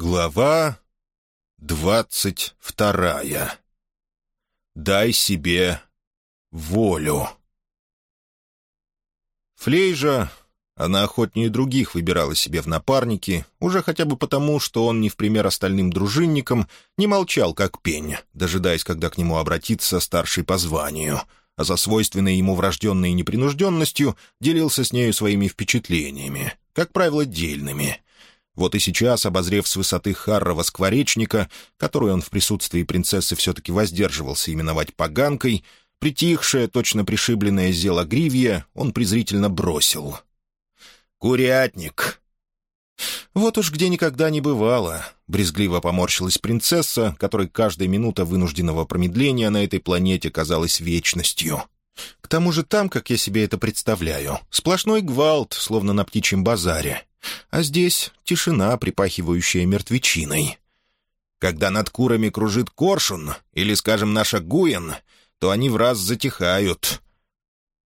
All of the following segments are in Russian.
Глава двадцать вторая. Дай себе волю. Флейжа, она охотнее других выбирала себе в напарники, уже хотя бы потому, что он, не в пример остальным дружинникам, не молчал как пень, дожидаясь, когда к нему обратится старший по званию, а за свойственной ему врожденной непринужденностью делился с нею своими впечатлениями, как правило, дельными — вот и сейчас, обозрев с высоты Харрова скворечника, которую он в присутствии принцессы все-таки воздерживался именовать поганкой, притихшее, точно пришибленное зело гривья, он презрительно бросил. «Курятник!» «Вот уж где никогда не бывало», — брезгливо поморщилась принцесса, которой каждая минута вынужденного промедления на этой планете казалась вечностью. «К тому же там, как я себе это представляю, сплошной гвалт, словно на птичьем базаре. А здесь тишина, припахивающая мертвечиной. Когда над курами кружит коршун, или, скажем, наша гуен, то они в раз затихают.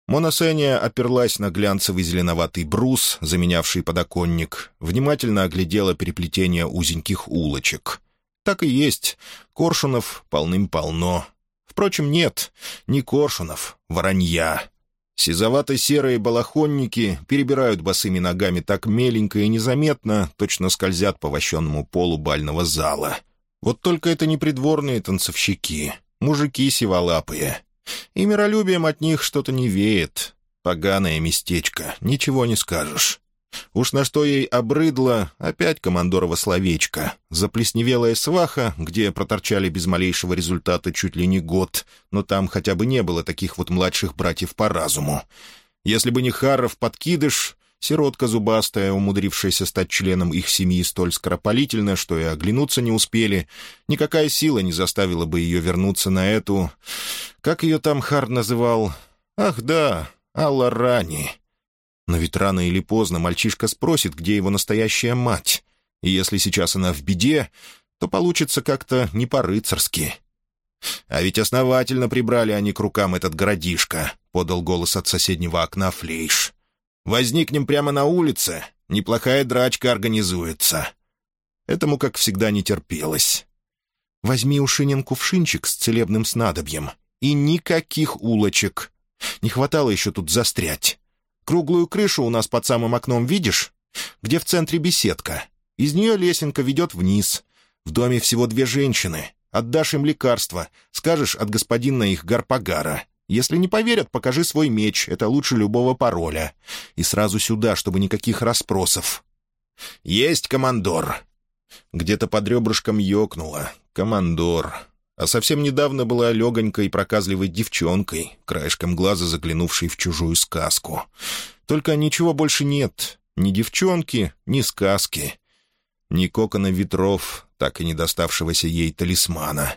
Моносения оперлась на глянцевый зеленоватый брус, заменявший подоконник, внимательно оглядела переплетение узеньких улочек. Так и есть, коршунов полным-полно. Впрочем, нет, не коршунов, воронья. Сизовато-серые балахонники перебирают босыми ногами так меленько и незаметно, точно скользят по вощенному полу бального зала. Вот только это не придворные танцовщики, мужики сиволапые. И миролюбием от них что-то не веет. Поганое местечко, ничего не скажешь. Уж на что ей обрыдло, опять командорова словечко. Заплесневелая сваха, где проторчали без малейшего результата чуть ли не год, но там хотя бы не было таких вот младших братьев по разуму. Если бы не Харров подкидыш, сиротка зубастая, умудрившаяся стать членом их семьи столь скоропалительно, что и оглянуться не успели, никакая сила не заставила бы ее вернуться на эту... Как ее там Хар называл? Ах да, Алла Рани. Но ведь рано или поздно мальчишка спросит, где его настоящая мать. И если сейчас она в беде, то получится как-то не по-рыцарски. «А ведь основательно прибрали они к рукам этот городишко», — подал голос от соседнего окна Флейш. «Возникнем прямо на улице. Неплохая драчка организуется». Этому, как всегда, не терпелось. «Возьми у Шинин кувшинчик с целебным снадобьем. И никаких улочек. Не хватало еще тут застрять. Круглую крышу у нас под самым окном видишь? Где в центре беседка. Из нее лесенка ведет вниз. В доме всего две женщины. Отдашь им лекарство. Скажешь от господина их Гарпагара. Если не поверят, покажи свой меч. Это лучше любого пароля. И сразу сюда, чтобы никаких расспросов. «Есть командор!» Где-то под ребрышком ёкнуло. «Командор!» А совсем недавно была легонькой проказливой девчонкой, краешком глаза заглянувшей в чужую сказку. Только ничего больше нет. Ни девчонки, ни сказки. Ни кокона ветров, так и не доставшегося ей талисмана.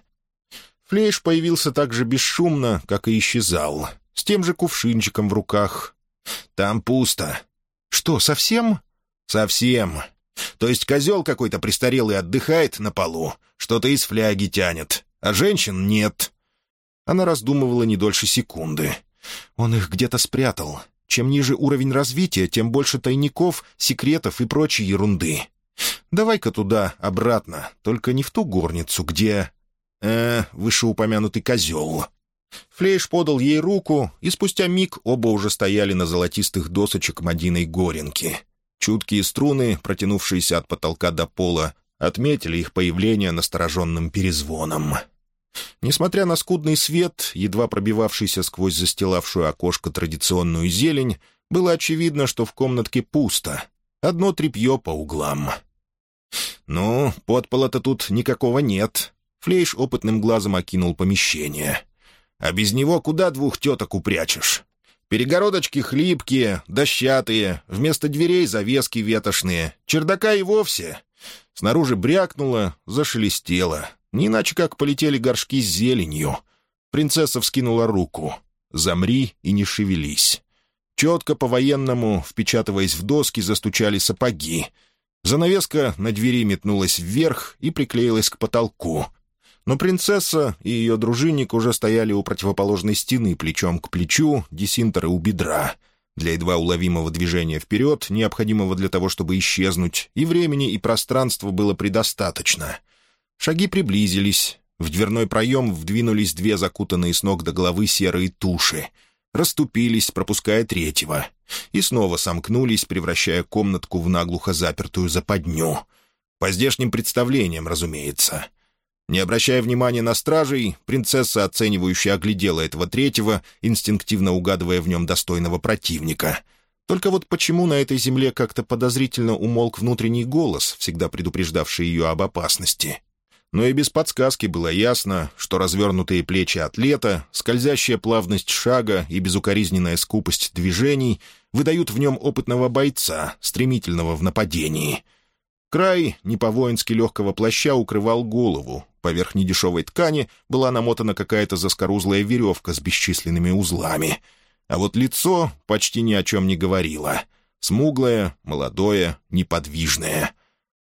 Флейш появился так же бесшумно, как и исчезал, с тем же кувшинчиком в руках. «Там пусто». «Что, совсем?» «Совсем. То есть козел какой-то престарелый отдыхает на полу, что-то из фляги тянет, а женщин нет». Она раздумывала не дольше секунды. Он их где-то спрятал. Чем ниже уровень развития, тем больше тайников, секретов и прочей ерунды. Давай-ка туда, обратно, только не в ту горницу, где... Э, вышеупомянутый козел. Флейш подал ей руку, и спустя миг оба уже стояли на золотистых досочек Мадиной горенки. Чуткие струны, протянувшиеся от потолка до пола, отметили их появление настороженным перезвоном. Несмотря на скудный свет, едва пробивавшийся сквозь застилавшую окошко традиционную зелень, было очевидно, что в комнатке пусто. Одно тряпье по углам. «Ну, подпола-то тут никакого нет». Флейш опытным глазом окинул помещение. «А без него куда двух теток упрячешь? Перегородочки хлипкие, дощатые, вместо дверей завески ветошные, чердака и вовсе. Снаружи брякнуло, зашелестело. Не иначе как полетели горшки с зеленью. Принцесса вскинула руку. «Замри и не шевелись». Четко по-военному, впечатываясь в доски, застучали сапоги. Занавеска на двери метнулась вверх и приклеилась к потолку. Но принцесса и ее дружинник уже стояли у противоположной стены плечом к плечу, десинтеры у бедра. Для едва уловимого движения вперед, необходимого для того, чтобы исчезнуть, и времени, и пространства было предостаточно. Шаги приблизились. В дверной проем вдвинулись две закутанные с ног до головы серые туши. Расступились, пропуская третьего. И снова сомкнулись, превращая комнатку в наглухо запертую западню. По здешним представлениям, разумеется. Не обращая внимания на стражей, принцесса, оценивающе оглядела этого третьего, инстинктивно угадывая в нем достойного противника. Только вот почему на этой земле как-то подозрительно умолк внутренний голос, всегда предупреждавший ее об опасности. Но и без подсказки было ясно, что развернутые плечи атлета, скользящая плавность шага и безукоризненная скупость движений выдают в нем опытного бойца, стремительного в нападении. Край не по-воински легкого плаща укрывал голову, Поверх недешевой ткани была намотана какая-то заскорузлая веревка с бесчисленными узлами. А вот лицо почти ни о чем не говорило. Смуглое, молодое, неподвижное.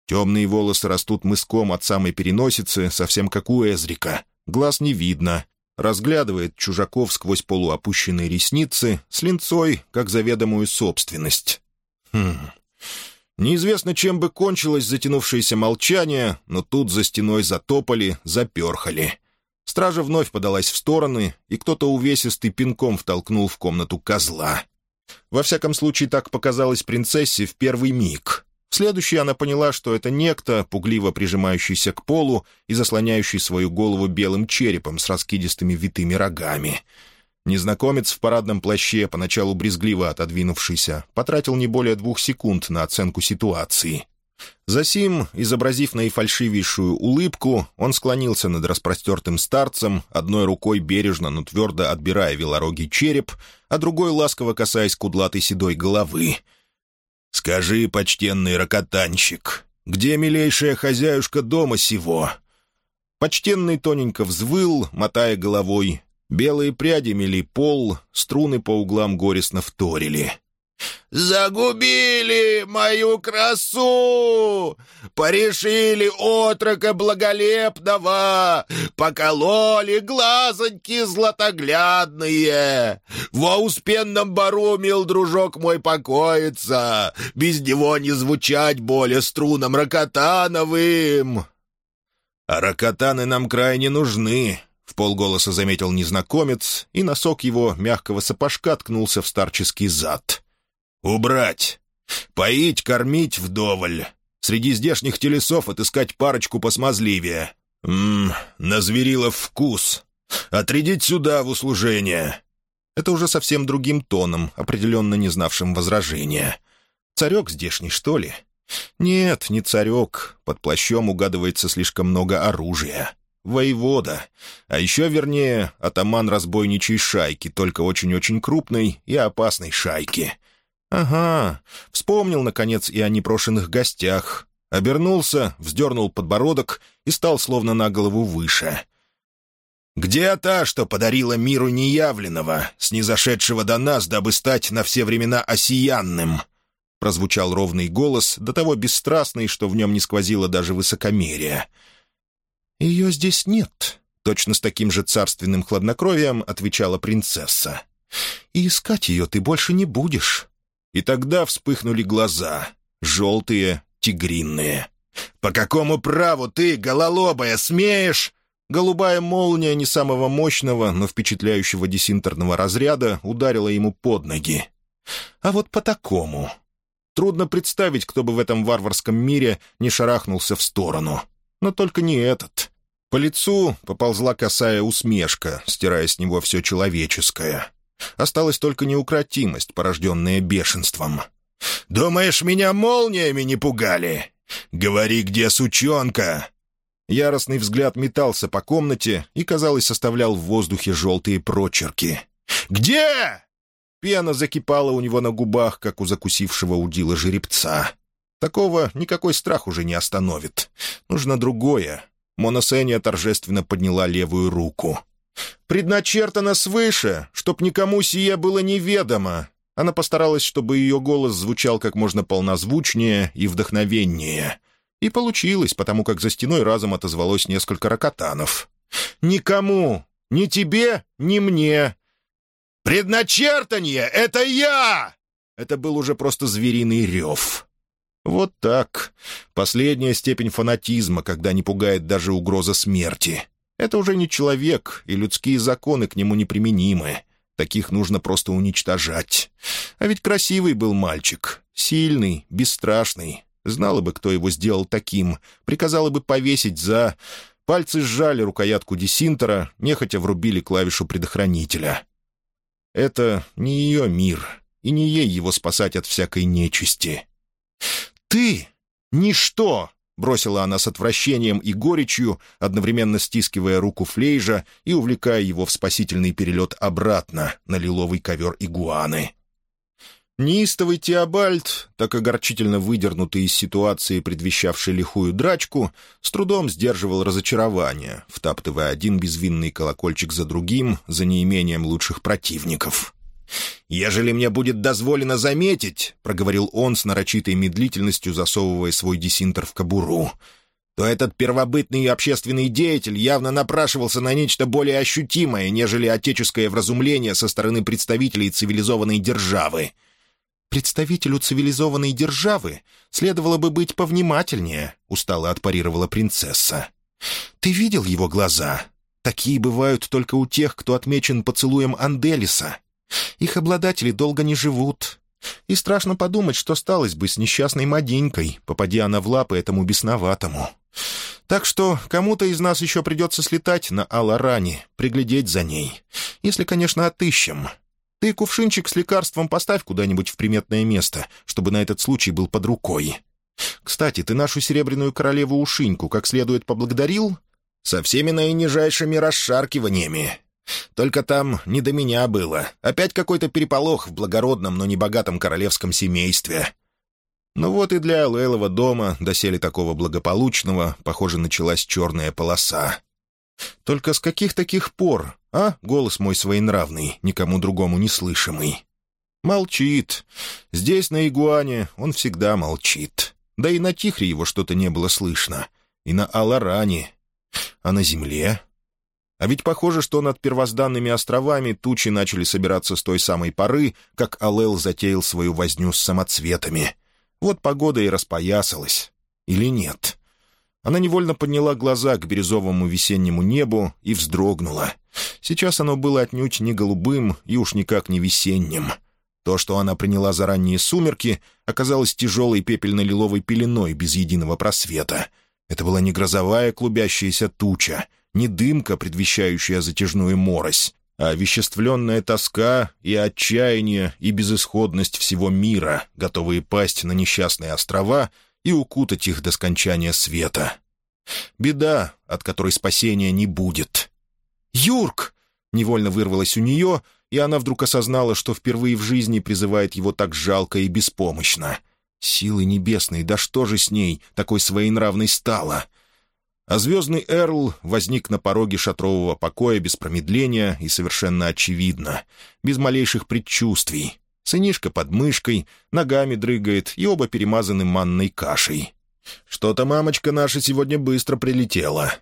Темные волосы растут мыском от самой переносицы, совсем как у Эзрика. Глаз не видно. Разглядывает чужаков сквозь полуопущенные ресницы с линцой, как заведомую собственность. Хм... Неизвестно, чем бы кончилось затянувшееся молчание, но тут за стеной затопали, заперхали. Стража вновь подалась в стороны, и кто-то увесистый пинком втолкнул в комнату козла. Во всяком случае, так показалось принцессе в первый миг. Следующий она поняла, что это некто, пугливо прижимающийся к полу и заслоняющий свою голову белым черепом с раскидистыми витыми рогами — Незнакомец в парадном плаще, поначалу брезгливо отодвинувшийся, потратил не более двух секунд на оценку ситуации. Засим, изобразив наифальшивейшую улыбку, он склонился над распростертым старцем, одной рукой бережно, но твердо отбирая велорогий череп, а другой ласково касаясь кудлатой седой головы. «Скажи, почтенный ракотанщик, где милейшая хозяюшка дома сего?» Почтенный тоненько взвыл, мотая головой, Белые пряди мели пол, струны по углам горестно вторили. «Загубили мою красу! Порешили отрока благолепного! Покололи глазоньки златоглядные! Во успенном бару, мил дружок мой, покоится! Без него не звучать более струнам ракотановым!» «А ракотаны нам крайне нужны!» — в полголоса заметил незнакомец, и носок его мягкого сапожка ткнулся в старческий зад. «Убрать! Поить, кормить вдоволь! Среди здешних телесов отыскать парочку посмазливее! Ммм, назверила вкус! Отрядить сюда в услужение!» Это уже совсем другим тоном, определенно не знавшим возражения. «Царек здешний, что ли?» «Нет, не царек. Под плащом угадывается слишком много оружия воевода, а еще вернее атаман разбойничьей шайки, только очень-очень крупной и опасной шайки. Ага, вспомнил, наконец, и о непрошенных гостях. Обернулся, вздернул подбородок и стал словно на голову выше. «Где та, что подарила миру неявленного, снизошедшего до нас, дабы стать на все времена осиянным?» Прозвучал ровный голос, до того бесстрастный, что в нем не сквозило даже высокомерия — «Ее здесь нет», — точно с таким же царственным хладнокровием отвечала принцесса. «И искать ее ты больше не будешь». И тогда вспыхнули глаза, желтые, тигринные. «По какому праву ты, гололобая, смеешь?» Голубая молния не самого мощного, но впечатляющего десинтерного разряда ударила ему под ноги. А вот по такому. Трудно представить, кто бы в этом варварском мире не шарахнулся в сторону — но только не этот. По лицу поползла косая усмешка, стирая с него все человеческое. Осталась только неукротимость, порожденная бешенством. «Думаешь, меня молниями не пугали? Говори, где сучонка?» Яростный взгляд метался по комнате и, казалось, оставлял в воздухе желтые прочерки. «Где?» Пена закипала у него на губах, как у закусившего удила жеребца. Такого никакой страх уже не остановит. Нужно другое. Моносения торжественно подняла левую руку. «Предначертано свыше, чтоб никому сие было неведомо». Она постаралась, чтобы ее голос звучал как можно полнозвучнее и вдохновеннее. И получилось, потому как за стеной разом отозвалось несколько ракотанов. «Никому! Ни тебе, ни мне!» «Предначертание — это я!» Это был уже просто звериный рев. Вот так. Последняя степень фанатизма, когда не пугает даже угроза смерти. Это уже не человек, и людские законы к нему неприменимы. Таких нужно просто уничтожать. А ведь красивый был мальчик. Сильный, бесстрашный. Знала бы, кто его сделал таким. Приказала бы повесить за... Пальцы сжали рукоятку десинтера, нехотя врубили клавишу предохранителя. Это не ее мир, и не ей его спасать от всякой нечисти. «Ты — ничто!» — бросила она с отвращением и горечью, одновременно стискивая руку Флейжа и увлекая его в спасительный перелет обратно на лиловый ковер игуаны. Неистовый Теобальд, так огорчительно выдернутый из ситуации, предвещавшей лихую драчку, с трудом сдерживал разочарование, втаптывая один безвинный колокольчик за другим, за неимением лучших противников. «Ежели мне будет дозволено заметить», — проговорил он с нарочитой медлительностью, засовывая свой десинтер в кобуру, то этот первобытный общественный деятель явно напрашивался на нечто более ощутимое, нежели отеческое вразумление со стороны представителей цивилизованной державы — «Представителю цивилизованной державы следовало бы быть повнимательнее», — устало отпарировала принцесса. «Ты видел его глаза? Такие бывают только у тех, кто отмечен поцелуем Анделиса. Их обладатели долго не живут. И страшно подумать, что сталось бы с несчастной Маденькой, попадя она в лапы этому бесноватому. Так что кому-то из нас еще придется слетать на Аларане, приглядеть за ней. Если, конечно, отыщем. Ты кувшинчик с лекарством поставь куда-нибудь в приметное место, чтобы на этот случай был под рукой. Кстати, ты нашу серебряную королеву Ушиньку как следует поблагодарил? Со всеми наинижайшими расшаркиваниями. Только там не до меня было. Опять какой-то переполох в благородном, но небогатом королевском семействе. Ну вот и для Лейлова дома, доселе такого благополучного, похоже, началась черная полоса. Только с каких таких пор, а, голос мой своенравный, никому другому не слышимый? Молчит. Здесь, на Игуане, он всегда молчит. Да и на Тихре его что-то не было слышно. И на Аларане. А на земле? А ведь похоже, что над первозданными островами тучи начали собираться с той самой поры, как Алел затеял свою возню с самоцветами. Вот погода и распоясалась. Или нет? Она невольно подняла глаза к бирюзовому весеннему небу и вздрогнула. Сейчас оно было отнюдь не голубым и уж никак не весенним. То, что она приняла за ранние сумерки, оказалось тяжелой пепельно-лиловой пеленой без единого просвета. Это была не грозовая клубящаяся туча, не дымка, предвещающая затяжную морось, а овеществленная тоска и отчаяние и безысходность всего мира, готовые пасть на несчастные острова — и укутать их до скончания света. Беда, от которой спасения не будет. «Юрк!» — невольно вырвалось у нее, и она вдруг осознала, что впервые в жизни призывает его так жалко и беспомощно. «Силы небесные, да что же с ней, такой своенравной стала?» А звездный Эрл возник на пороге шатрового покоя без промедления и совершенно очевидно, без малейших предчувствий, Сынишка под мышкой, ногами дрыгает, и оба перемазаны манной кашей. Что-то мамочка наша сегодня быстро прилетела.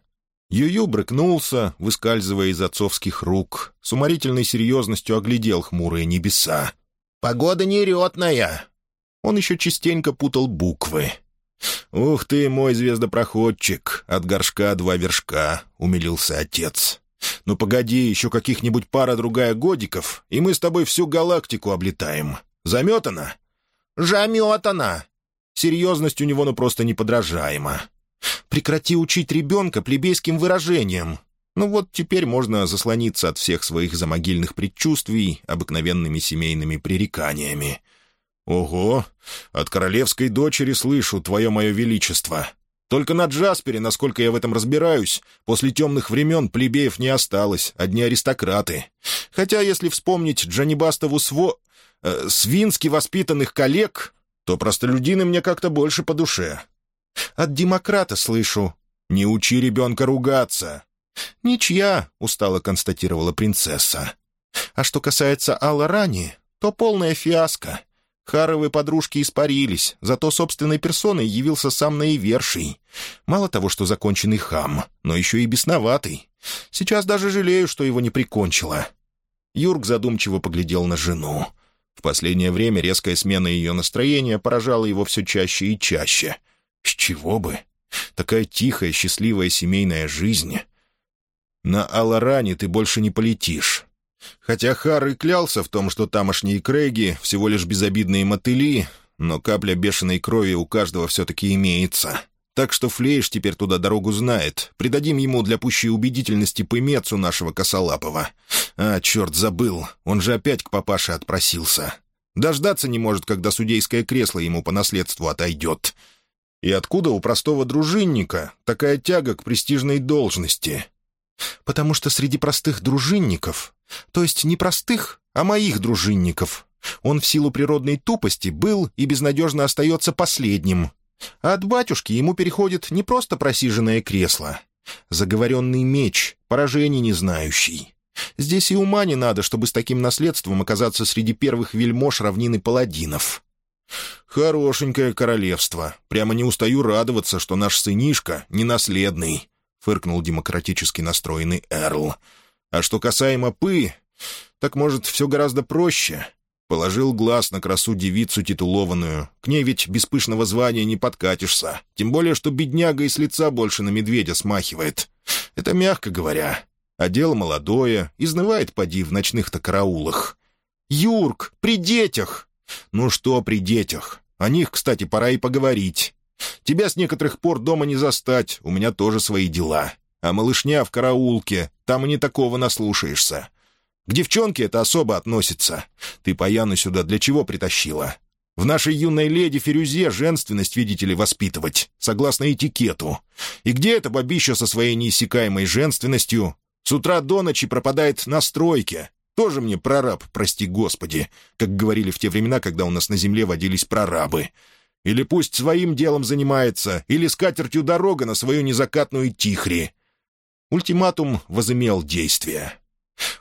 Юю брыкнулся, выскальзывая из отцовских рук. С уморительной серьезностью оглядел хмурые небеса. «Погода неретная!» Он еще частенько путал буквы. «Ух ты, мой звездопроходчик! От горшка два вершка!» — умилился отец. «Ну погоди, еще каких-нибудь пара-другая годиков, и мы с тобой всю галактику облетаем. Заметана?» «Заметана!» Серьезность у него ну просто неподражаема. «Прекрати учить ребенка плебейским выражением. Ну вот теперь можно заслониться от всех своих замогильных предчувствий обыкновенными семейными пререканиями». «Ого! От королевской дочери слышу, твое мое величество. Только на Джаспере, насколько я в этом разбираюсь, после темных времен плебеев не осталось, одни аристократы. Хотя, если вспомнить Джанибастову сво... Э, свински воспитанных коллег, то простолюдины мне как-то больше по душе. От демократа слышу. «Не учи ребенка ругаться». «Ничья», — устало констатировала принцесса. «А что касается Алла Рани, то полная фиаско. Харовы подружки испарились, зато собственной персоной явился сам наиверший. Мало того, что законченный хам, но еще и бесноватый. Сейчас даже жалею, что его не прикончила». Юрк задумчиво поглядел на жену. В последнее время резкая смена ее настроения поражала его все чаще и чаще. С чего бы? Такая тихая, счастливая семейная жизнь. На Аларане ты больше не полетишь. Хотя Хар и клялся в том, что тамошние Крейги — всего лишь безобидные мотыли, но капля бешеной крови у каждого все-таки имеется. Так что Флейш теперь туда дорогу знает. Придадим ему для пущей убедительности пымецу нашего косолапого. А, черт, забыл. Он же опять к папаше отпросился. Дождаться не может, когда судейское кресло ему по наследству отойдет. И откуда у простого дружинника такая тяга к престижной должности? Потому что среди простых дружинников, то есть не простых, а моих дружинников, он в силу природной тупости был и безнадежно остается последним, а от батюшки ему переходит не просто просиженное кресло. Заговоренный меч, поражений не знающий. Здесь и ума не надо, чтобы с таким наследством оказаться среди первых вельмож равнины паладинов. «Хорошенькое королевство. Прямо не устаю радоваться, что наш сынишка ненаследный», — фыркнул демократически настроенный Эрл. «А что касаемо Пы, так, может, все гораздо проще. Положил глаз на красу девицу титулованную. К ней ведь без пышного звания не подкатишься. Тем более, что бедняга и с лица больше на медведя смахивает. Это мягко говоря. А дело молодое, изнывает поди в ночных-то караулах. «Юрк, при детях!» «Ну что при детях? О них, кстати, пора и поговорить. Тебя с некоторых пор дома не застать, у меня тоже свои дела. А малышня в караулке, там и не такого наслушаешься. К девчонке это особо относится. Ты Паяну сюда для чего притащила? В нашей юной леди Фирюзе женственность, видите ли, воспитывать, согласно этикету. И где эта бабища со своей неиссякаемой женственностью? С утра до ночи пропадает на стройке. Тоже мне прораб, прости господи, как говорили в те времена, когда у нас на земле водились прорабы. Или пусть своим делом занимается, или с катертью дорога на свою незакатную тихри. Ультиматум возымел действие.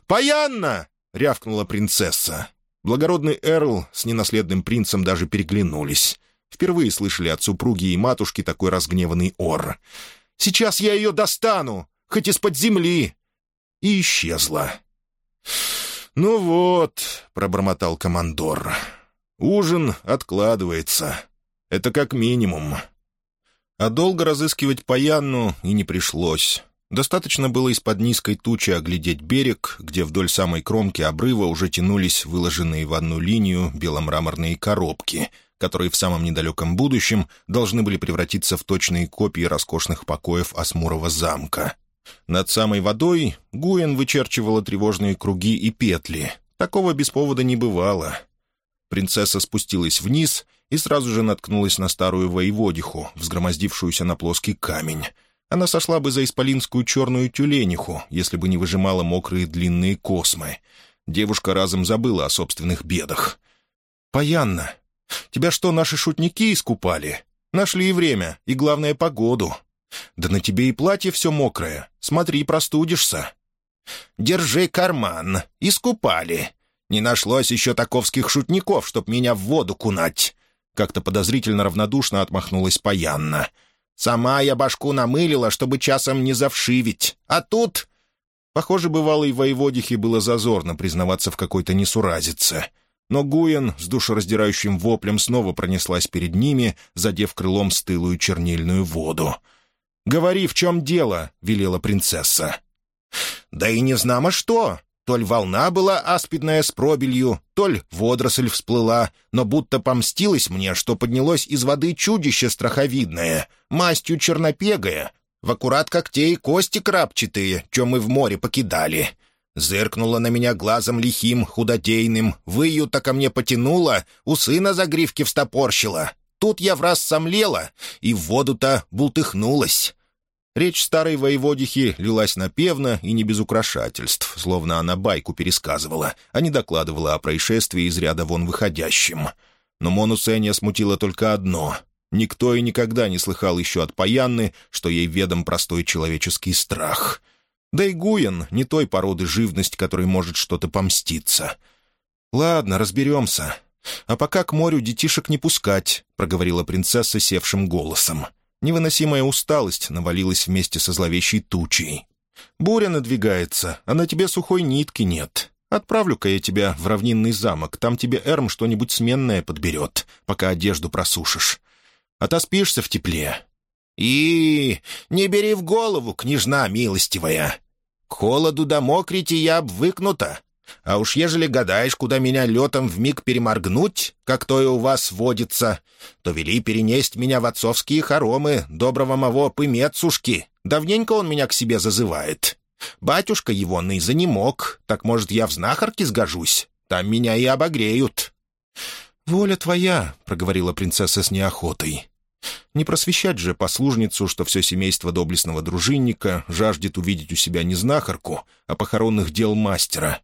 «Паянна!» — рявкнула принцесса. Благородный Эрл с ненаследным принцем даже переглянулись. Впервые слышали от супруги и матушки такой разгневанный ор. «Сейчас я ее достану, хоть из-под земли!» И исчезла. «Ну вот», — пробормотал командор, — «ужин откладывается. Это как минимум». А долго разыскивать Паянну и не пришлось. Достаточно было из-под низкой тучи оглядеть берег, где вдоль самой кромки обрыва уже тянулись выложенные в одну линию беломраморные коробки, которые в самом недалеком будущем должны были превратиться в точные копии роскошных покоев Асмурова замка. Над самой водой Гуэн вычерчивала тревожные круги и петли. Такого без повода не бывало. Принцесса спустилась вниз и сразу же наткнулась на старую воеводиху, взгромоздившуюся на плоский камень — она сошла бы за исполинскую черную тюлениху, если бы не выжимала мокрые длинные космы. Девушка разом забыла о собственных бедах. «Паянна, тебя что, наши шутники искупали? Нашли и время, и, главное, погоду. Да на тебе и платье все мокрое. Смотри, простудишься». «Держи карман. Искупали. Не нашлось еще таковских шутников, чтоб меня в воду кунать». Как-то подозрительно равнодушно отмахнулась Паянна. Сама я башку намылила, чтобы часом не завшивить. А тут...» Похоже, бывалой воеводихе было зазорно признаваться в какой-то несуразице. Но Гуен с душераздирающим воплем снова пронеслась перед ними, задев крылом стылую чернильную воду. «Говори, в чем дело?» — велела принцесса. «Да и не знамо что. Толь волна была аспидная с пробелью, толь водоросль всплыла, но будто помстилась мне, что поднялось из воды чудище страховидное, мастью чернопегая, в аккурат когтей кости крапчатые, чем мы в море покидали. Зыркнула на меня глазом лихим, худодейным, вою-то ко мне потянула, усы на загривке встопорщила. Тут я враз сомлела и в воду-то бултыхнулась. Речь старой воеводихи лилась напевно и не без украшательств, словно она байку пересказывала, а не докладывала о происшествии из ряда вон выходящим. Но Мону Сеня смутило только одно. Никто и никогда не слыхал еще от Паянны, что ей ведом простой человеческий страх. Да и Гуен не той породы живность, которой может что-то помститься. «Ладно, разберемся. А пока к морю детишек не пускать», — проговорила принцесса севшим голосом. — Невыносимая усталость навалилась вместе со зловещей тучей. «Буря надвигается, а на тебе сухой нитки нет. Отправлю-ка я тебя в равнинный замок, там тебе Эрм что-нибудь сменное подберет, пока одежду просушишь. Отоспишься в тепле». «И не бери в голову, княжна милостивая. К холоду да мокрите я обвыкнута. А уж ежели гадаешь, куда меня летом вмиг переморгнуть, как то и у вас водится, то вели перенесть меня в отцовские хоромы доброго моего пымецушки. Давненько он меня к себе зазывает. Батюшка его ныза не мог, так, может, я в знахарке сгожусь? Там меня и обогреют». «Воля твоя», — проговорила принцесса с неохотой. Не просвещать же послужницу, что все семейство доблестного дружинника жаждет увидеть у себя не знахарку, а похоронных дел мастера.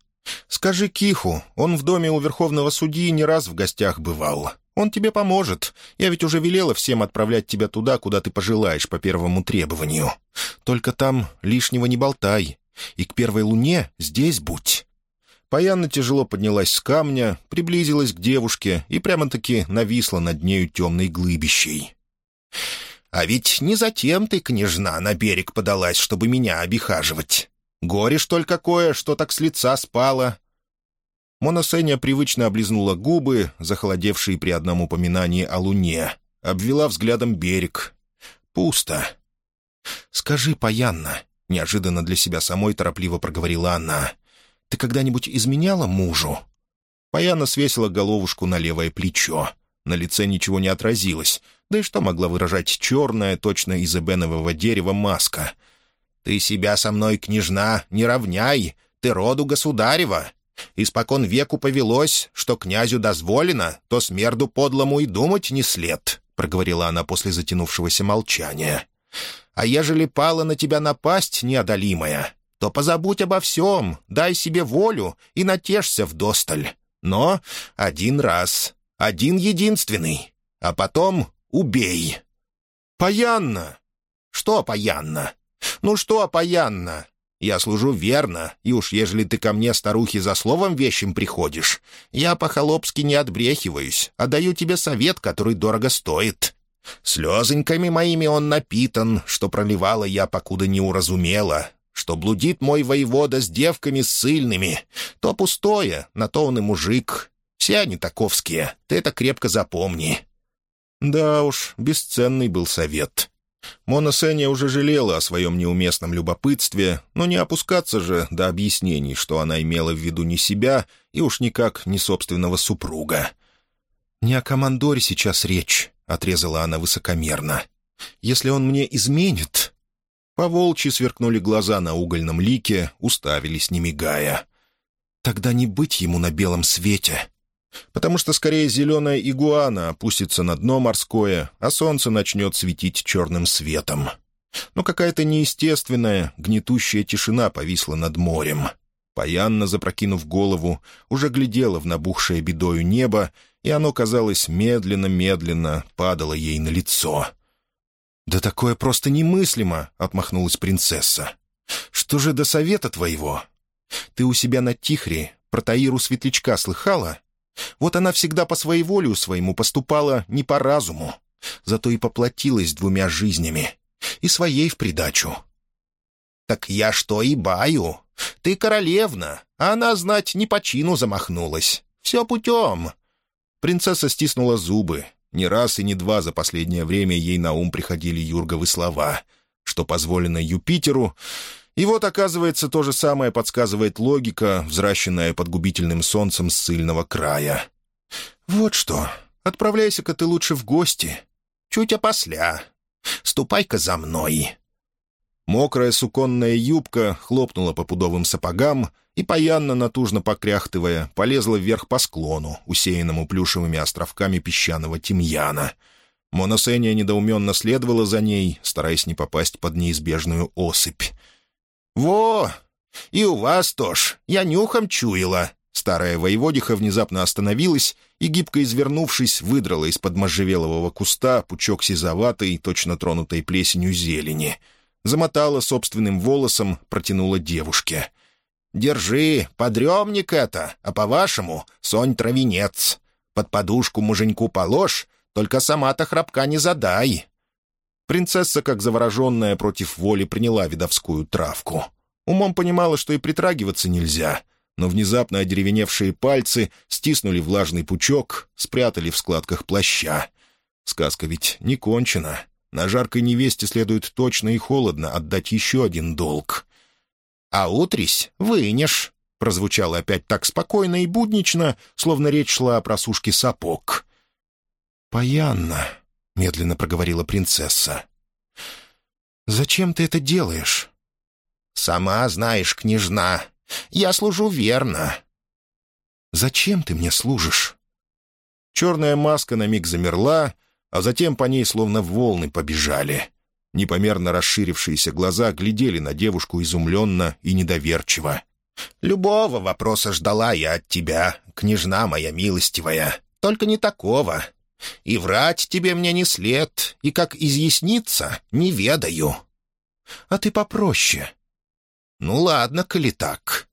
«Скажи Киху, он в доме у верховного судьи не раз в гостях бывал. Он тебе поможет. Я ведь уже велела всем отправлять тебя туда, куда ты пожелаешь по первому требованию. Только там лишнего не болтай. И к первой луне здесь будь». Паянна тяжело поднялась с камня, приблизилась к девушке и прямо-таки нависла над нею темной глыбищей. «А ведь не затем ты, княжна, на берег подалась, чтобы меня обихаживать. Горе, что ли, какое, что так с лица спало?» Моносеня привычно облизнула губы, захолодевшие при одном упоминании о луне, обвела взглядом берег. «Пусто». «Скажи, Паянна», — неожиданно для себя самой торопливо проговорила она, — «ты когда-нибудь изменяла мужу?» Паянна свесила головушку на левое плечо. На лице ничего не отразилось, да и что могла выражать черная, точно из эбенового дерева маска — ты себя со мной, княжна, не равняй, ты роду государева. Испокон веку повелось, что князю дозволено, то смерду подлому и думать не след», — проговорила она после затянувшегося молчания. «А ежели пала на тебя напасть неодолимая, то позабудь обо всем, дай себе волю и натешься вдосталь. Но один раз, один единственный, а потом убей». «Паянна!» «Что паянна? «Ну что, опаянно? Я служу верно, и уж ежели ты ко мне, старухи, за словом вещим приходишь, я по-холопски не отбрехиваюсь, а даю тебе совет, который дорого стоит. Слезоньками моими он напитан, что проливала я, покуда не уразумела, что блудит мой воевода с девками ссыльными. То пустое, на то он и мужик. Все они таковские, ты это крепко запомни». Да уж, бесценный был совет. Мона Сеня уже жалела о своем неуместном любопытстве, но не опускаться же до объяснений, что она имела в виду не себя и уж никак не собственного супруга. «Не о командоре сейчас речь», — отрезала она высокомерно. «Если он мне изменит...» Поволчьи сверкнули глаза на угольном лике, уставились, не мигая. «Тогда не быть ему на белом свете», потому что скорее зеленая игуана опустится на дно морское, а солнце начнет светить черным светом. Но какая-то неестественная, гнетущая тишина повисла над морем. Паянна, запрокинув голову, уже глядела в набухшее бедою небо, и оно, казалось, медленно-медленно падало ей на лицо. «Да такое просто немыслимо!» — отмахнулась принцесса. «Что же до совета твоего? Ты у себя на Тихре про Таиру Светлячка слыхала?» Вот она всегда по своей воле своему поступала не по разуму, зато и поплатилась двумя жизнями, и своей в придачу. «Так я что и баю? Ты королевна, а она, знать, не по чину замахнулась. Все путем». Принцесса стиснула зубы. Не раз и не два за последнее время ей на ум приходили юрговы слова. Что позволено Юпитеру, и вот, оказывается, то же самое подсказывает логика, взращенная под губительным солнцем ссыльного края. «Вот что, отправляйся-ка ты лучше в гости. Чуть опосля. Ступай-ка за мной». Мокрая суконная юбка хлопнула по пудовым сапогам, и паянно, натужно покряхтывая, полезла вверх по склону, усеянному плюшевыми островками песчаного тимьяна. Моносения недоуменно следовала за ней, стараясь не попасть под неизбежную осыпь. «Во! И у вас тоже. Я нюхом чуяла». Старая воеводиха внезапно остановилась и, гибко извернувшись, выдрала из-под можжевелового куста пучок сизоватой, точно тронутой плесенью зелени. Замотала собственным волосом, протянула девушке. «Держи, подремник это, а по-вашему, сонь травенец. Под подушку муженьку положь, только сама-то храпка не задай». Принцесса, как завороженная против воли, приняла видовскую травку. Умом понимала, что и притрагиваться нельзя, но внезапно одеревеневшие пальцы стиснули влажный пучок, спрятали в складках плаща. Сказка ведь не кончена. На жаркой невесте следует точно и холодно отдать еще один долг. «А утрись вынешь», — прозвучало опять так спокойно и буднично, словно речь шла о просушке сапог. «Паянна», — медленно проговорила принцесса. «Зачем ты это делаешь?» «Сама знаешь, княжна, я служу верно». «Зачем ты мне служишь?» Черная маска на миг замерла, а затем по ней словно волны побежали. Непомерно расширившиеся глаза глядели на девушку изумленно и недоверчиво. «Любого вопроса ждала я от тебя, княжна моя милостивая, только не такого. И врать тебе мне не след, и как изъясниться, не ведаю. А ты попроще. Ну ладно, коли так.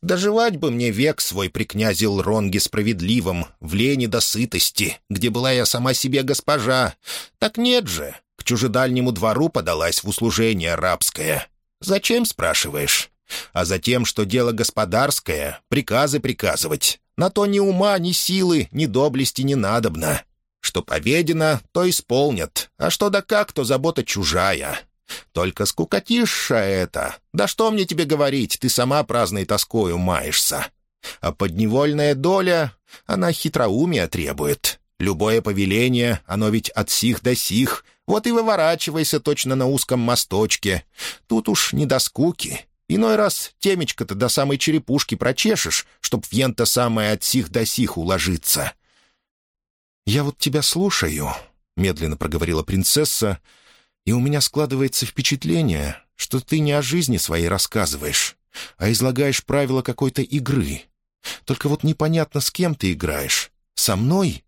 Доживать бы мне век свой при князе Лронге справедливом, в лени до сытости, где была я сама себе госпожа. Так нет же, к чужедальнему двору подалась в услужение рабское. Зачем, спрашиваешь? А за тем, что дело господарское, приказы приказывать. На то ни ума, ни силы, ни доблести не надобно. Что поведено, то исполнят, а что да как, то забота чужая. Только скукотиша это. Да что мне тебе говорить, ты сама праздной тоскою маешься. А подневольная доля, она хитроумия требует. Любое повеление, оно ведь от сих до сих. Вот и выворачивайся точно на узком мосточке. Тут уж не до скуки. Иной раз темечко-то до самой черепушки прочешешь, чтоб в ента самое от сих до сих уложиться. «Я вот тебя слушаю», — медленно проговорила принцесса, — и у меня складывается впечатление, что ты не о жизни своей рассказываешь, а излагаешь правила какой-то игры. Только вот непонятно, с кем ты играешь. Со мной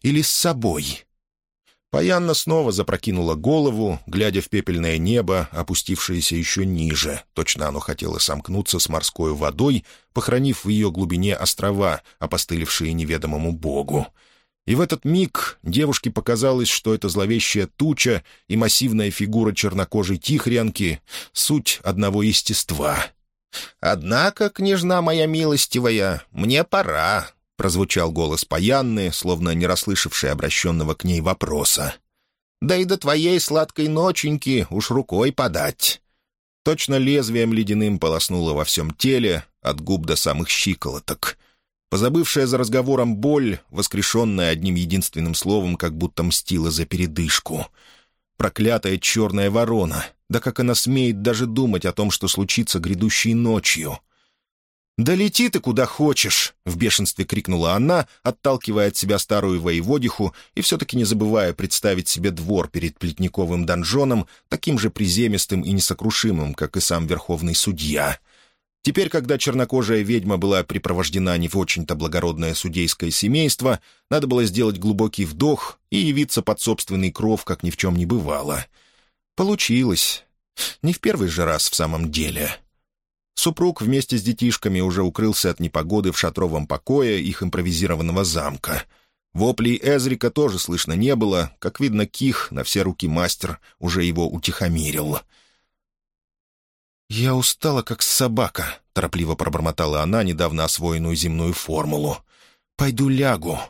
или с собой?» Паянна снова запрокинула голову, глядя в пепельное небо, опустившееся еще ниже. Точно оно хотело сомкнуться с морской водой, похоронив в ее глубине острова, опостылевшие неведомому богу. И в этот миг девушке показалось, что эта зловещая туча и массивная фигура чернокожей тихрянки — суть одного естества. «Однако, княжна моя милостивая, мне пора», — прозвучал голос Паянны, словно не расслышавший обращенного к ней вопроса. «Да и до твоей сладкой ноченьки уж рукой подать». Точно лезвием ледяным полоснуло во всем теле, от губ до самых щиколоток. Позабывшая за разговором боль, воскрешенная одним единственным словом, как будто мстила за передышку. Проклятая черная ворона! Да как она смеет даже думать о том, что случится грядущей ночью? «Да лети ты куда хочешь!» — в бешенстве крикнула она, отталкивая от себя старую воеводиху и все-таки не забывая представить себе двор перед плетниковым донжоном, таким же приземистым и несокрушимым, как и сам верховный судья. Теперь, когда чернокожая ведьма была припровождена не в очень-то благородное судейское семейство, надо было сделать глубокий вдох и явиться под собственный кров, как ни в чем не бывало. Получилось. Не в первый же раз в самом деле. Супруг вместе с детишками уже укрылся от непогоды в шатровом покое их импровизированного замка. Воплей Эзрика тоже слышно не было, как видно, Ких на все руки мастер уже его утихомирил — «Я устала, как собака», — торопливо пробормотала она недавно освоенную земную формулу. «Пойду лягу».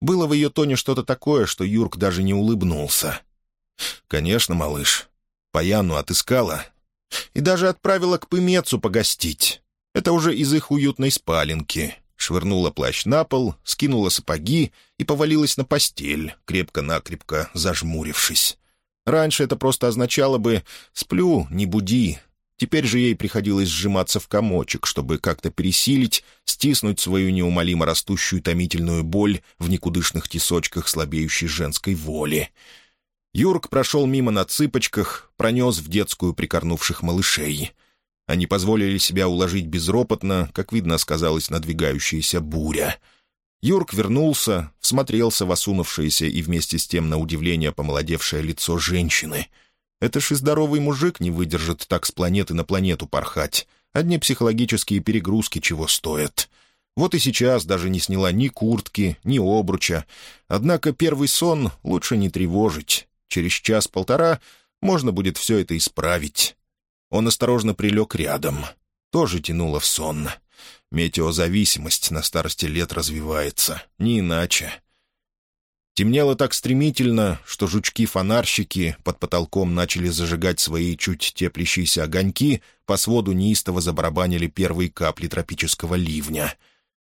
Было в ее тоне что-то такое, что Юрк даже не улыбнулся. «Конечно, малыш. Паяну отыскала. И даже отправила к Пымецу погостить. Это уже из их уютной спаленки». Швырнула плащ на пол, скинула сапоги и повалилась на постель, крепко-накрепко зажмурившись. Раньше это просто означало бы «сплю, не буди», Теперь же ей приходилось сжиматься в комочек, чтобы как-то пересилить, стиснуть свою неумолимо растущую томительную боль в никудышных тесочках слабеющей женской воли. Юрк прошел мимо на цыпочках, пронес в детскую прикорнувших малышей. Они позволили себя уложить безропотно, как видно, сказалась надвигающаяся буря. Юрк вернулся, всмотрелся в осунувшееся и вместе с тем, на удивление, помолодевшее лицо женщины — это ж и здоровый мужик не выдержит так с планеты на планету порхать. Одни психологические перегрузки чего стоят. Вот и сейчас даже не сняла ни куртки, ни обруча. Однако первый сон лучше не тревожить. Через час-полтора можно будет все это исправить. Он осторожно прилег рядом. Тоже тянуло в сон. Метеозависимость на старости лет развивается, не иначе. Темнело так стремительно, что жучки-фонарщики под потолком начали зажигать свои чуть теплящиеся огоньки, по своду неистово забарабанили первые капли тропического ливня.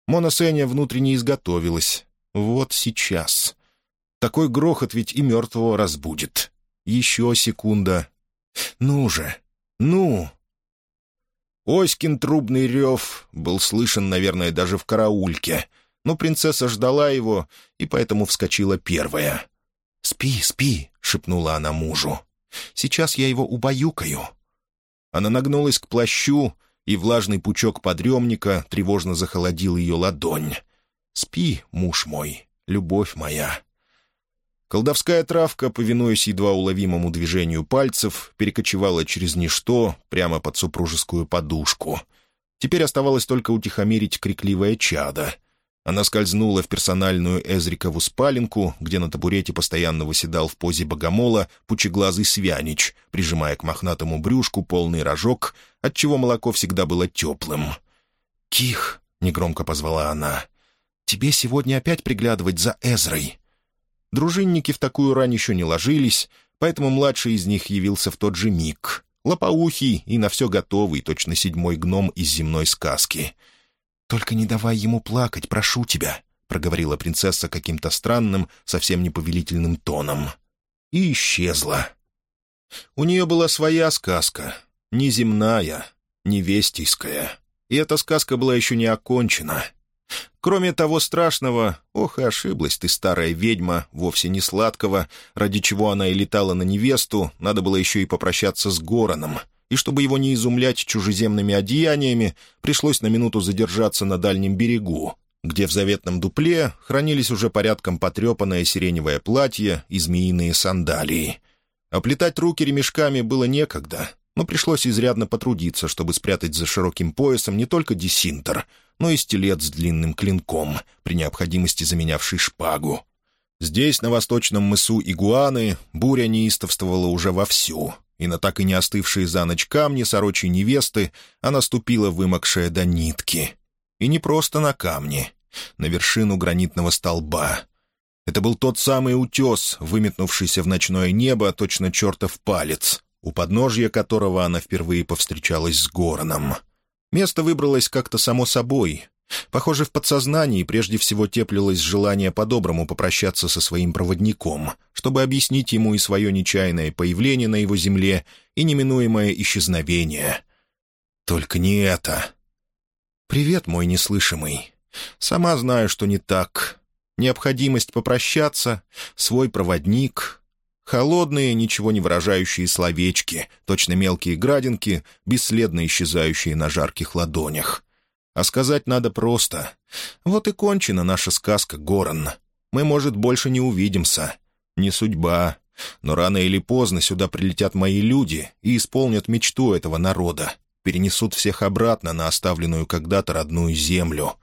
Мона Сеня внутренне изготовилась. Вот сейчас. Такой грохот ведь и мертвого разбудит. Еще секунда. Ну же, ну! Оськин трубный рев был слышен, наверное, даже в караульке — но принцесса ждала его и поэтому вскочила первая. «Спи, спи», — шепнула она мужу. «Сейчас я его убаюкаю». Она нагнулась к плащу, и влажный пучок подремника тревожно захолодил ее ладонь. «Спи, муж мой, любовь моя». Колдовская травка, повинуясь едва уловимому движению пальцев, перекочевала через ничто прямо под супружескую подушку. Теперь оставалось только утихомирить крикливое чадо. Она скользнула в персональную Эзрикову спаленку, где на табурете постоянно выседал в позе богомола пучеглазый свянич, прижимая к мохнатому брюшку полный рожок, отчего молоко всегда было теплым. «Ких!» — негромко позвала она. «Тебе сегодня опять приглядывать за Эзрой?» Дружинники в такую рань еще не ложились, поэтому младший из них явился в тот же миг. Лопоухий и на все готовый, точно седьмой гном из земной сказки — «Только не давай ему плакать, прошу тебя», — проговорила принцесса каким-то странным, совсем неповелительным тоном. И исчезла. У нее была своя сказка, неземная, невестийская. И эта сказка была еще не окончена. Кроме того страшного, ох и ошиблась ты, старая ведьма, вовсе не сладкого, ради чего она и летала на невесту, надо было еще и попрощаться с Гороном — и чтобы его не изумлять чужеземными одеяниями, пришлось на минуту задержаться на дальнем берегу, где в заветном дупле хранились уже порядком потрепанное сиреневое платье и змеиные сандалии. Оплетать руки ремешками было некогда, но пришлось изрядно потрудиться, чтобы спрятать за широким поясом не только десинтер, но и стилет с длинным клинком, при необходимости заменявший шпагу. Здесь, на восточном мысу Игуаны, буря неистовствовала уже вовсю, и на так и не остывшие за ночь камни сорочей невесты она ступила вымокшая до нитки. И не просто на камни, на вершину гранитного столба. Это был тот самый утес, выметнувшийся в ночное небо, точно чертов палец, у подножья которого она впервые повстречалась с Гороном. Место выбралось как-то само собой, Похоже, в подсознании прежде всего теплилось желание по-доброму попрощаться со своим проводником, чтобы объяснить ему и свое нечаянное появление на его земле, и неминуемое исчезновение. Только не это. «Привет, мой неслышимый. Сама знаю, что не так. Необходимость попрощаться, свой проводник, Холодные, ничего не выражающие словечки, точно мелкие градинки, бесследно исчезающие на жарких ладонях. А сказать надо просто. Вот и кончена наша сказка, Горан. Мы, может, больше не увидимся. Не судьба. Но рано или поздно сюда прилетят мои люди и исполнят мечту этого народа. Перенесут всех обратно на оставленную когда-то родную землю.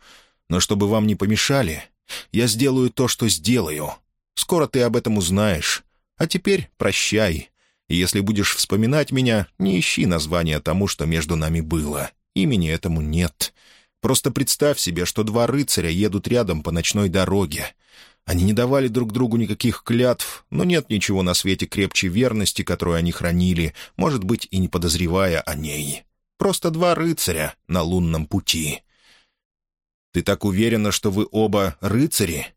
Но чтобы вам не помешали, я сделаю то, что сделаю. Скоро ты об этом узнаешь. А теперь прощай. И если будешь вспоминать меня, не ищи названия тому, что между нами было. Имени этому нет. Просто представь себе, что два рыцаря едут рядом по ночной дороге. Они не давали друг другу никаких клятв, но нет ничего на свете крепче верности, которую они хранили, может быть, и не подозревая о ней. Просто два рыцаря на лунном пути. «Ты так уверена, что вы оба рыцари?»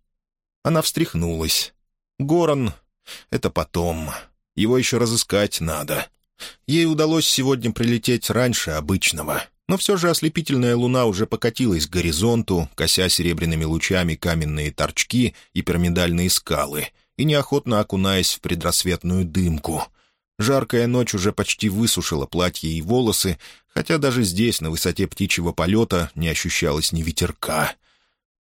Она встряхнулась. «Горан — это потом. Его еще разыскать надо. Ей удалось сегодня прилететь раньше обычного». Но все же ослепительная луна уже покатилась к горизонту, кося серебряными лучами каменные торчки и пирамидальные скалы, и неохотно окунаясь в предрассветную дымку. Жаркая ночь уже почти высушила платье и волосы, хотя даже здесь, на высоте птичьего полета, не ощущалось ни ветерка.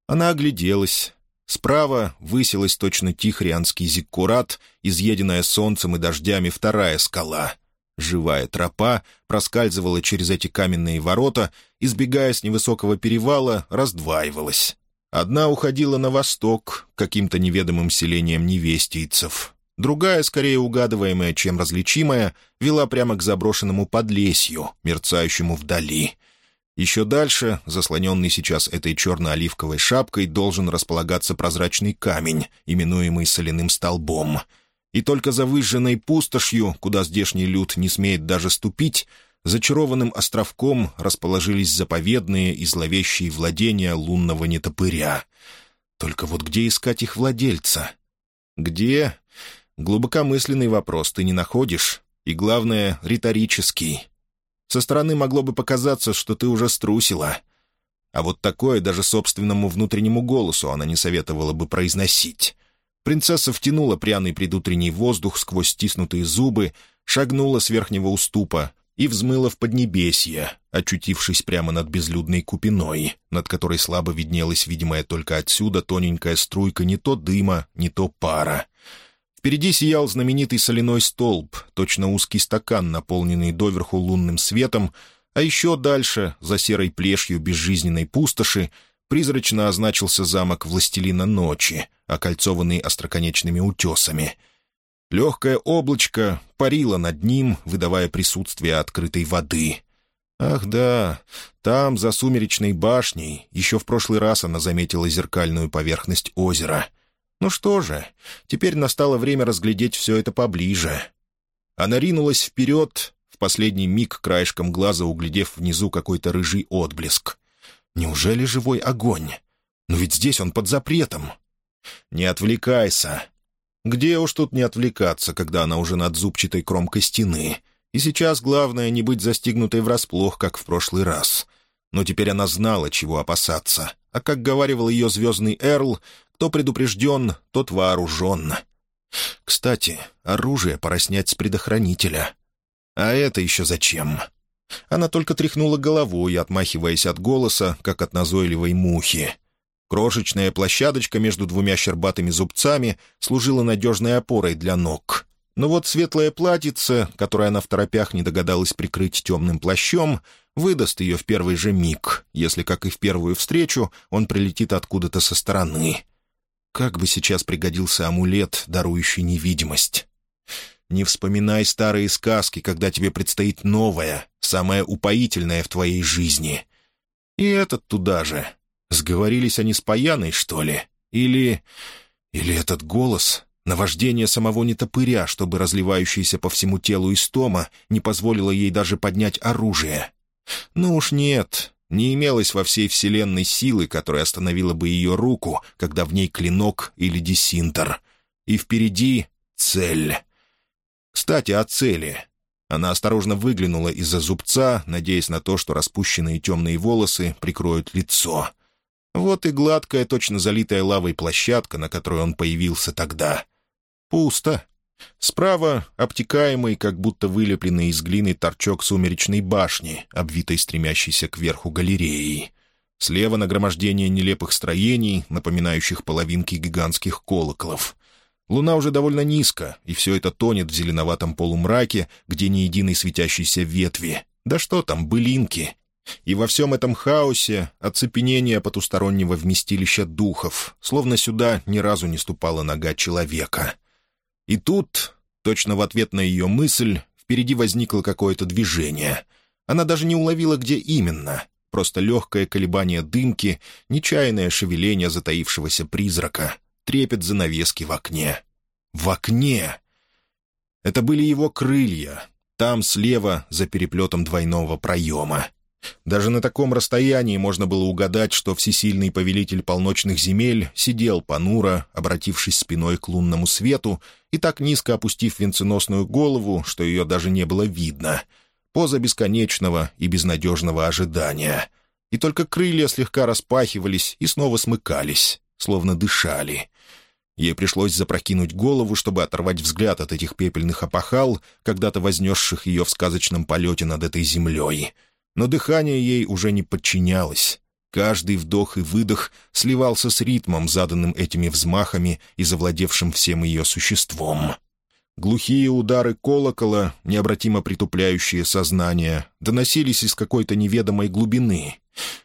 Она огляделась. Справа высилась точно тихрианский зиккурат, изъеденная солнцем и дождями вторая скала — Живая тропа проскальзывала через эти каменные ворота, избегая с невысокого перевала, раздваивалась. Одна уходила на восток, каким-то неведомым селением невестийцев. Другая, скорее угадываемая, чем различимая, вела прямо к заброшенному подлесью, мерцающему вдали. Еще дальше, заслоненный сейчас этой черно-оливковой шапкой, должен располагаться прозрачный камень, именуемый соляным столбом. И только за выжженной пустошью, куда здешний люд не смеет даже ступить, зачарованным островком расположились заповедные и зловещие владения лунного нетопыря. Только вот где искать их владельца? Где? Глубокомысленный вопрос ты не находишь, и, главное, риторический. Со стороны могло бы показаться, что ты уже струсила. А вот такое даже собственному внутреннему голосу она не советовала бы произносить. Принцесса втянула пряный предутренний воздух сквозь стиснутые зубы, шагнула с верхнего уступа и взмыла в поднебесье, очутившись прямо над безлюдной купиной, над которой слабо виднелась видимая только отсюда тоненькая струйка не то дыма, не то пара. Впереди сиял знаменитый соляной столб, точно узкий стакан, наполненный доверху лунным светом, а еще дальше, за серой плешью безжизненной пустоши, призрачно означился замок Властелина Ночи, окольцованный остроконечными утесами. Легкое облачко парило над ним, выдавая присутствие открытой воды. Ах да, там, за сумеречной башней, еще в прошлый раз она заметила зеркальную поверхность озера — ну что же, теперь настало время разглядеть все это поближе. Она ринулась вперед, в последний миг краешком глаза углядев внизу какой-то рыжий отблеск. Неужели живой огонь? Но ведь здесь он под запретом. Не отвлекайся. Где уж тут не отвлекаться, когда она уже над зубчатой кромкой стены? И сейчас главное не быть застигнутой врасплох, как в прошлый раз. Но теперь она знала, чего опасаться. А как говаривал ее звездный Эрл, кто предупрежден, тот вооружен. Кстати, оружие пора снять с предохранителя. А это еще зачем? Она только тряхнула головой, отмахиваясь от голоса, как от назойливой мухи. Крошечная площадочка между двумя щербатыми зубцами служила надежной опорой для ног. Но вот светлое платьице, которое она в торопях не догадалась прикрыть темным плащом, выдаст ее в первый же миг, если, как и в первую встречу, он прилетит откуда-то со стороны. Как бы сейчас пригодился амулет, дарующий невидимость. Не вспоминай старые сказки, когда тебе предстоит новое, самое упоительное в твоей жизни. И этот туда же. Сговорились они с Паяной, что ли? Или... Или этот голос — наваждение самого нетопыря, чтобы разливающаяся по всему телу истома не позволило ей даже поднять оружие? Ну уж нет, не имелось во всей вселенной силы, которая остановила бы ее руку, когда в ней клинок или десинтер. И впереди цель. Кстати, о цели. Она осторожно выглянула из-за зубца, надеясь на то, что распущенные темные волосы прикроют лицо. Вот и гладкая, точно залитая лавой площадка, на которой он появился тогда. Пусто. Справа — обтекаемый, как будто вылепленный из глины торчок сумеречной башни, обвитой стремящейся кверху галереей. Слева — нагромождение нелепых строений, напоминающих половинки гигантских колоколов. Луна уже довольно низко, и все это тонет в зеленоватом полумраке, где ни единой светящейся ветви. Да что там, былинки. И во всем этом хаосе оцепенение потустороннего вместилища духов, словно сюда ни разу не ступала нога человека — и тут, точно в ответ на ее мысль, впереди возникло какое-то движение. Она даже не уловила, где именно. Просто легкое колебание дымки, нечаянное шевеление затаившегося призрака, трепет занавески в окне. В окне! Это были его крылья. Там, слева, за переплетом двойного проема. Даже на таком расстоянии можно было угадать, что всесильный повелитель полночных земель сидел понуро, обратившись спиной к лунному свету и так низко опустив венценосную голову, что ее даже не было видно. Поза бесконечного и безнадежного ожидания. И только крылья слегка распахивались и снова смыкались, словно дышали. Ей пришлось запрокинуть голову, чтобы оторвать взгляд от этих пепельных опахал, когда-то вознесших ее в сказочном полете над этой землей — но дыхание ей уже не подчинялось. Каждый вдох и выдох сливался с ритмом, заданным этими взмахами и завладевшим всем ее существом. Глухие удары колокола, необратимо притупляющие сознание, доносились из какой-то неведомой глубины,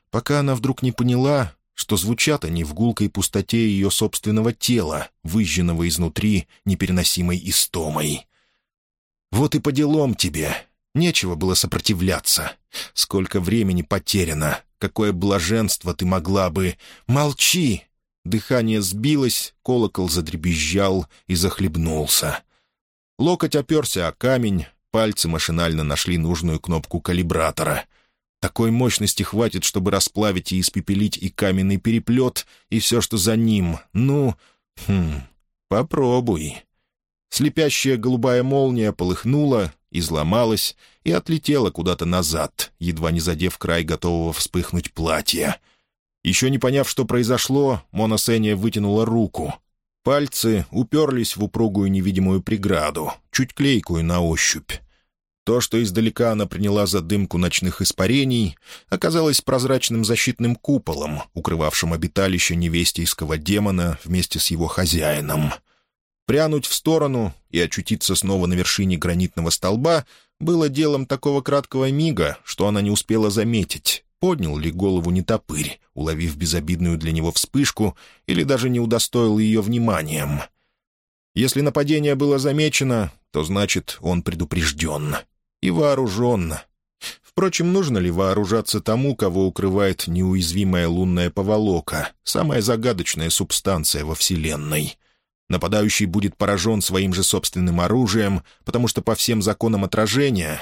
пока она вдруг не поняла, что звучат они в гулкой пустоте ее собственного тела, выжженного изнутри непереносимой истомой. «Вот и по делам тебе. Нечего было сопротивляться. Сколько времени потеряно. Какое блаженство ты могла бы... Молчи! Дыхание сбилось, колокол задребезжал и захлебнулся. Локоть оперся о камень, пальцы машинально нашли нужную кнопку калибратора. Такой мощности хватит, чтобы расплавить и испепелить и каменный переплет, и все, что за ним. Ну, хм, попробуй. Слепящая голубая молния полыхнула, изломалась и отлетела куда-то назад, едва не задев край готового вспыхнуть платья. Еще не поняв, что произошло, Мона Сеня вытянула руку. Пальцы уперлись в упругую невидимую преграду, чуть клейкую на ощупь. То, что издалека она приняла за дымку ночных испарений, оказалось прозрачным защитным куполом, укрывавшим обиталище невестийского демона вместе с его хозяином. Прянуть в сторону и очутиться снова на вершине гранитного столба было делом такого краткого мига, что она не успела заметить, поднял ли голову нетопырь, уловив безобидную для него вспышку, или даже не удостоил ее вниманием. Если нападение было замечено, то значит, он предупрежден и вооружен. Впрочем, нужно ли вооружаться тому, кого укрывает неуязвимая лунная поволока, самая загадочная субстанция во Вселенной? Нападающий будет поражен своим же собственным оружием, потому что по всем законам отражения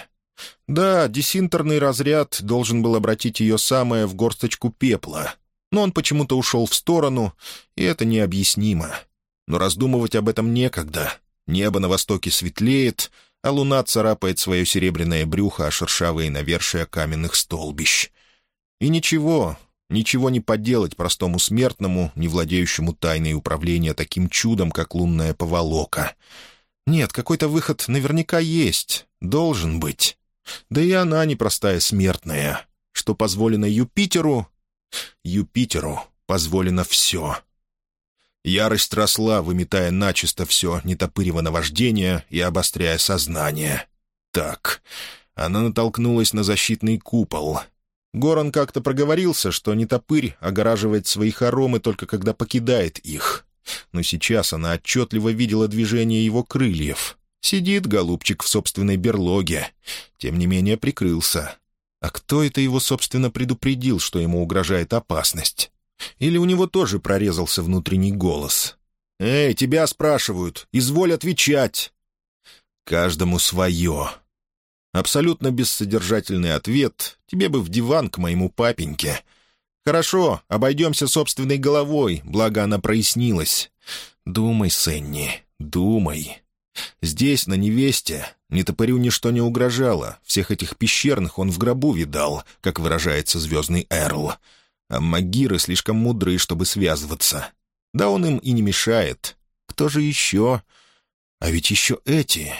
да, десинтерный разряд должен был обратить ее самое в горсточку пепла, но он почему-то ушел в сторону, и это необъяснимо. Но раздумывать об этом некогда. Небо на востоке светлеет, а луна царапает свое серебряное брюхо о шершавые навершия каменных столбищ. И ничего, ничего не поделать простому смертному, не владеющему тайной управления таким чудом, как лунная поволока. Нет, какой-то выход наверняка есть, должен быть. Да и она непростая смертная. Что позволено Юпитеру? Юпитеру позволено все. Ярость росла, выметая начисто все нетопырево наваждение и обостряя сознание. Так, она натолкнулась на защитный купол. Горан как-то проговорился, что нетопырь огораживает свои хоромы только когда покидает их. Но сейчас она отчетливо видела движение его крыльев. Сидит голубчик в собственной берлоге. Тем не менее прикрылся. А кто это его, собственно, предупредил, что ему угрожает опасность? Или у него тоже прорезался внутренний голос? «Эй, тебя спрашивают! Изволь отвечать!» Каждому свое. Абсолютно бессодержательный ответ. Тебе бы в диван к моему папеньке. Хорошо, обойдемся собственной головой, благо она прояснилась. Думай, Сенни, думай. Здесь, на невесте, нетопырю ничто не угрожало. Всех этих пещерных он в гробу видал, как выражается звездный Эрл. А магиры слишком мудры, чтобы связываться. Да он им и не мешает. Кто же еще? А ведь еще эти...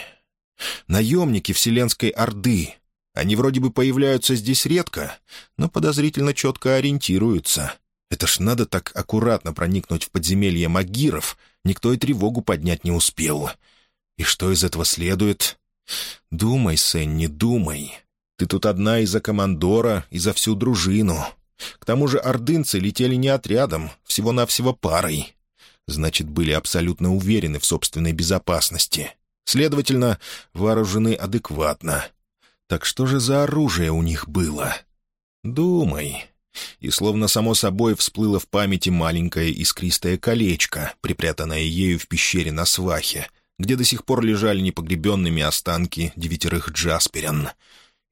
Наемники Вселенской Орды. Они вроде бы появляются здесь редко, но подозрительно четко ориентируются. Это ж надо так аккуратно проникнуть в подземелье магиров, никто и тревогу поднять не успел. И что из этого следует? Думай, Сенни, думай. Ты тут одна из-за командора и за всю дружину. К тому же ордынцы летели не отрядом, всего-навсего парой. Значит, были абсолютно уверены в собственной безопасности. Следовательно, вооружены адекватно. Так что же за оружие у них было? Думай. И словно само собой всплыло в памяти маленькое искристое колечко, припрятанное ею в пещере на свахе, где до сих пор лежали непогребенными останки девятерых джасперян.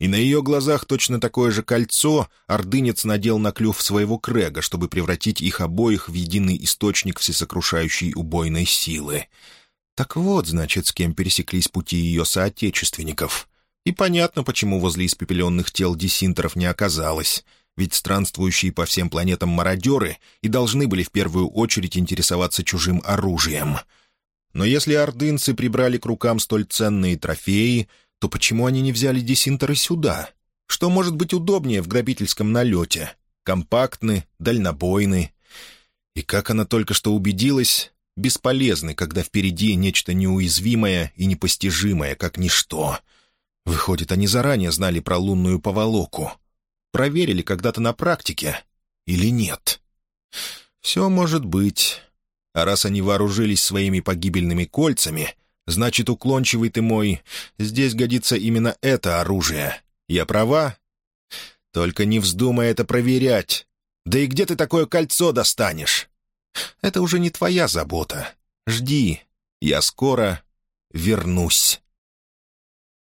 И на ее глазах точно такое же кольцо ордынец надел на клюв своего крега, чтобы превратить их обоих в единый источник всесокрушающей убойной силы. Так вот, значит, с кем пересеклись пути ее соотечественников. И понятно, почему возле испепеленных тел десинтеров не оказалось. Ведь странствующие по всем планетам мародеры и должны были в первую очередь интересоваться чужим оружием — но если ордынцы прибрали к рукам столь ценные трофеи, то почему они не взяли десинтеры сюда? Что может быть удобнее в грабительском налете? Компактны, дальнобойны. И как она только что убедилась, бесполезны, когда впереди нечто неуязвимое и непостижимое, как ничто. Выходит, они заранее знали про лунную поволоку. Проверили когда-то на практике или нет? Все может быть. А раз они вооружились своими погибельными кольцами, Значит, уклончивый ты мой. Здесь годится именно это оружие. Я права? Только не вздумай это проверять. Да и где ты такое кольцо достанешь? Это уже не твоя забота. Жди. Я скоро вернусь.